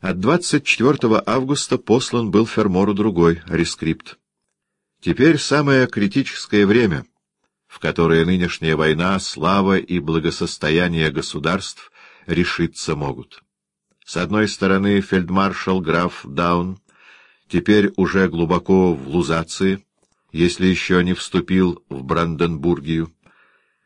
От 24 августа послан был Фермору другой рескрипт. Теперь самое критическое время, в которое нынешняя война, слава и благосостояние государств решиться могут. С одной стороны, фельдмаршал граф Даун, теперь уже глубоко в Лузации, если еще не вступил в Бранденбургию.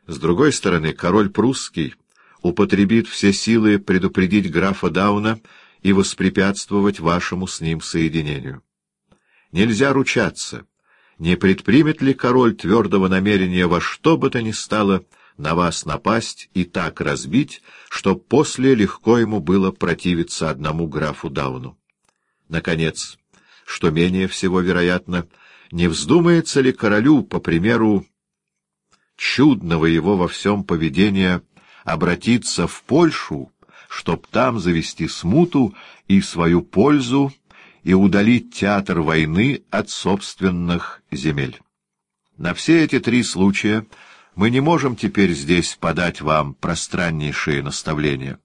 С другой стороны, король прусский употребит все силы предупредить графа Дауна и воспрепятствовать вашему с ним соединению. Нельзя ручаться, не предпримет ли король твердого намерения во что бы то ни стало на вас напасть и так разбить, что после легко ему было противиться одному графу Дауну. Наконец, что менее всего вероятно, не вздумается ли королю, по примеру чудного его во всем поведения, обратиться в Польшу, чтоб там завести смуту и свою пользу и удалить театр войны от собственных земель. На все эти три случая мы не можем теперь здесь подать вам пространнейшие наставления.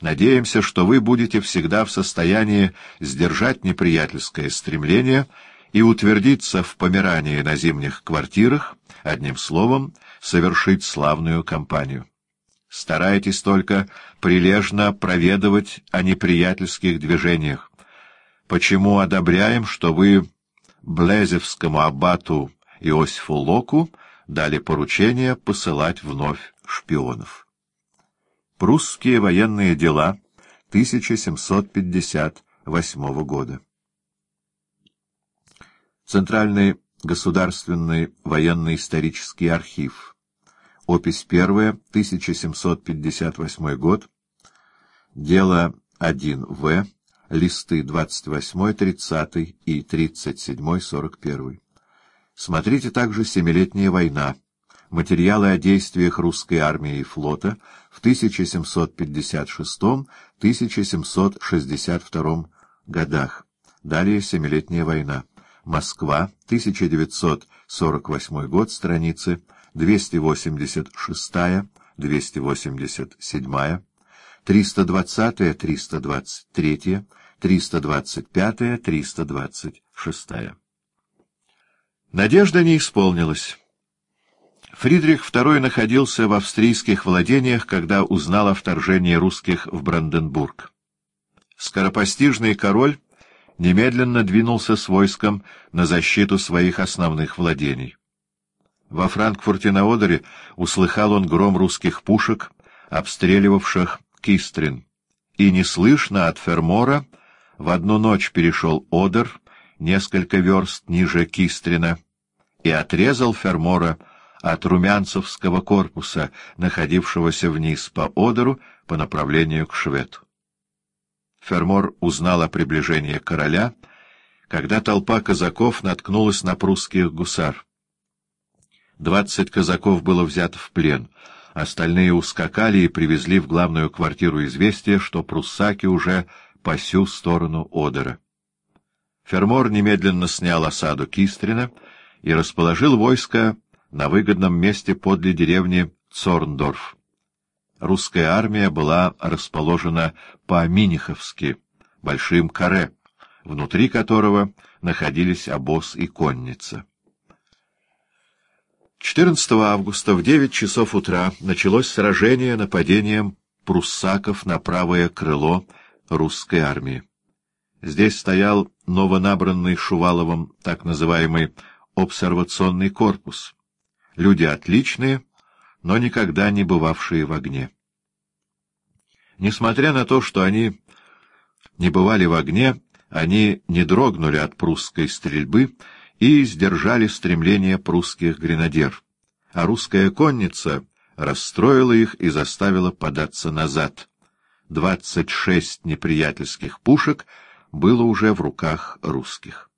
Надеемся, что вы будете всегда в состоянии сдержать неприятельское стремление и утвердиться в помирании на зимних квартирах, одним словом, совершить славную кампанию. Старайтесь только прилежно проведывать о неприятельских движениях. Почему одобряем, что вы Блезевскому аббату Иосифу Локу дали поручение посылать вновь шпионов? Прусские военные дела 1758 года Центральный государственный военно-исторический архив. Опись 1, 1758 год. Дело 1В. Листы 28, 30 и 37, 41. Смотрите также «Семилетняя война». Материалы о действиях русской армии и флота в 1756-1762 годах. Далее «Семилетняя война». Москва, 1948 год, страницы 286, 287, 320, 323, 325, 326. Надежда не исполнилась. Фридрих II находился в австрийских владениях, когда узнал о вторжении русских в Бранденбург. Скоропостижный король немедленно двинулся с войском на защиту своих основных владений. Во Франкфурте на Одере услыхал он гром русских пушек, обстреливавших Кистрин, и неслышно от Фермора в одну ночь перешел Одер, несколько верст ниже Кистрина, и отрезал Фермора от румянцевского корпуса, находившегося вниз по Одеру по направлению к Швету. Фермор узнал о приближении короля, когда толпа казаков наткнулась на прусских гусар. Двадцать казаков было взято в плен, остальные ускакали и привезли в главную квартиру известие, что пруссаки уже по сю сторону Одера. Фермор немедленно снял осаду Кистрина и расположил войско на выгодном месте подле деревни Цорндорф русская армия была расположена по-миниховски, большим каре, внутри которого находились обоз и конница. 14 августа в 9 часов утра началось сражение нападением пруссаков на правое крыло русской армии. Здесь стоял новонабранный Шуваловым так называемый обсервационный корпус. Люди отличные, но никогда не бывавшие в огне. Несмотря на то, что они не бывали в огне, они не дрогнули от прусской стрельбы и сдержали стремление прусских гренадер, а русская конница расстроила их и заставила податься назад. Двадцать шесть неприятельских пушек было уже в руках русских.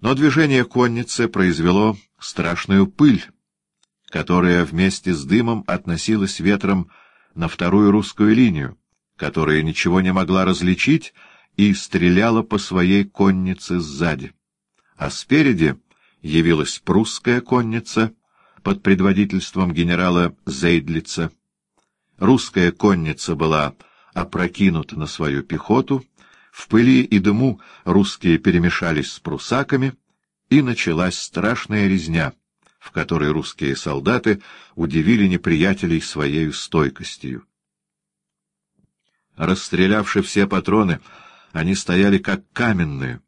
Но движение конницы произвело страшную пыль, которая вместе с дымом относилась ветром на вторую русскую линию, которая ничего не могла различить и стреляла по своей коннице сзади. А спереди явилась прусская конница под предводительством генерала Зейдлица. Русская конница была опрокинут на свою пехоту, в пыли и дыму русские перемешались с прусаками, и началась страшная резня, в которой русские солдаты удивили неприятелей своей стойкостью. Расстрелявши все патроны, они стояли как каменные.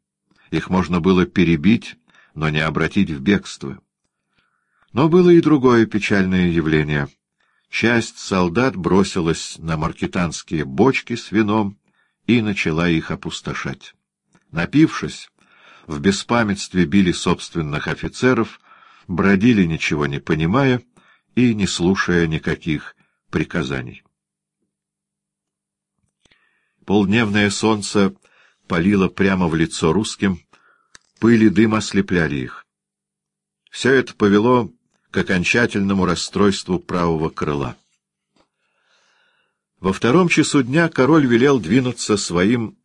Их можно было перебить, но не обратить в бегство. Но было и другое печальное явление. Часть солдат бросилась на маркетанские бочки с вином и начала их опустошать. Напившись, в беспамятстве били собственных офицеров, бродили, ничего не понимая и не слушая никаких приказаний. Полдневное солнце палило прямо в лицо русским, пыль и дым ослепляли их. Все это повело к окончательному расстройству правого крыла. Во втором часу дня король велел двинуться своим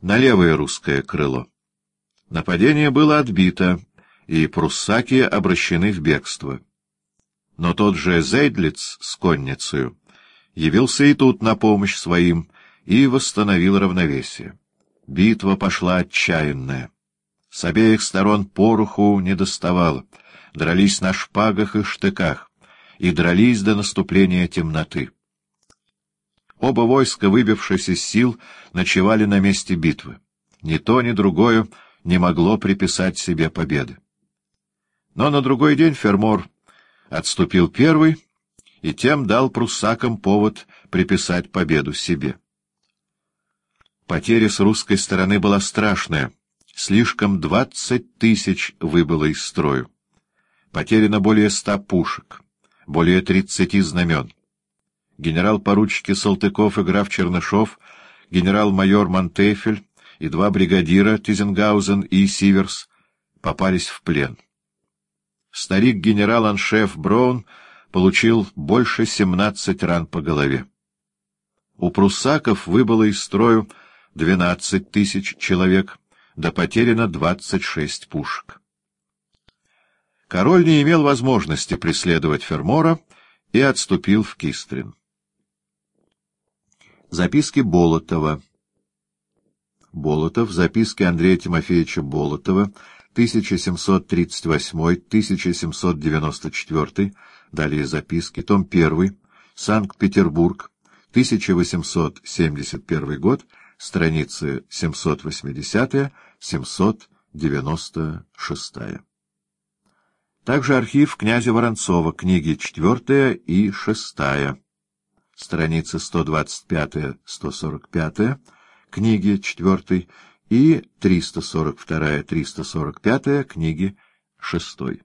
на левое русское крыло. Нападение было отбито, и пруссаки обращены в бегство. Но тот же Зейдлиц с конницею явился и тут на помощь своим — и восстановил равновесие. Битва пошла отчаянная. С обеих сторон пороху не доставало, дрались на шпагах и штыках, и дрались до наступления темноты. Оба войска, выбившись из сил, ночевали на месте битвы. Ни то, ни другое не могло приписать себе победы. Но на другой день Фермор отступил первый и тем дал пруссакам повод приписать победу себе. Потеря с русской стороны была страшная. Слишком двадцать тысяч выбыло из строю. Потеряно более ста пушек, более тридцати знамен. Генерал-поручики Салтыков и граф Чернышов, генерал-майор Монтефель и два бригадира Тизенгаузен и Сиверс попались в плен. Старик-генерал-аншеф Браун получил больше семнадцать ран по голове. У пруссаков выбыло из строю двенадцать тысяч человек, да потеряно двадцать шесть пушек. Король не имел возможности преследовать Фермора и отступил в Кистрин. Записки Болотова Болотов. Записки Андрея Тимофеевича Болотова. 1738-1794. Далее записки. Том 1. Санкт-Петербург. 1871 год страницы 780-796. Также архив князя Воронцова, книги 4 и 6, страницы 125-145, книги 4 и 342-345, книги 6.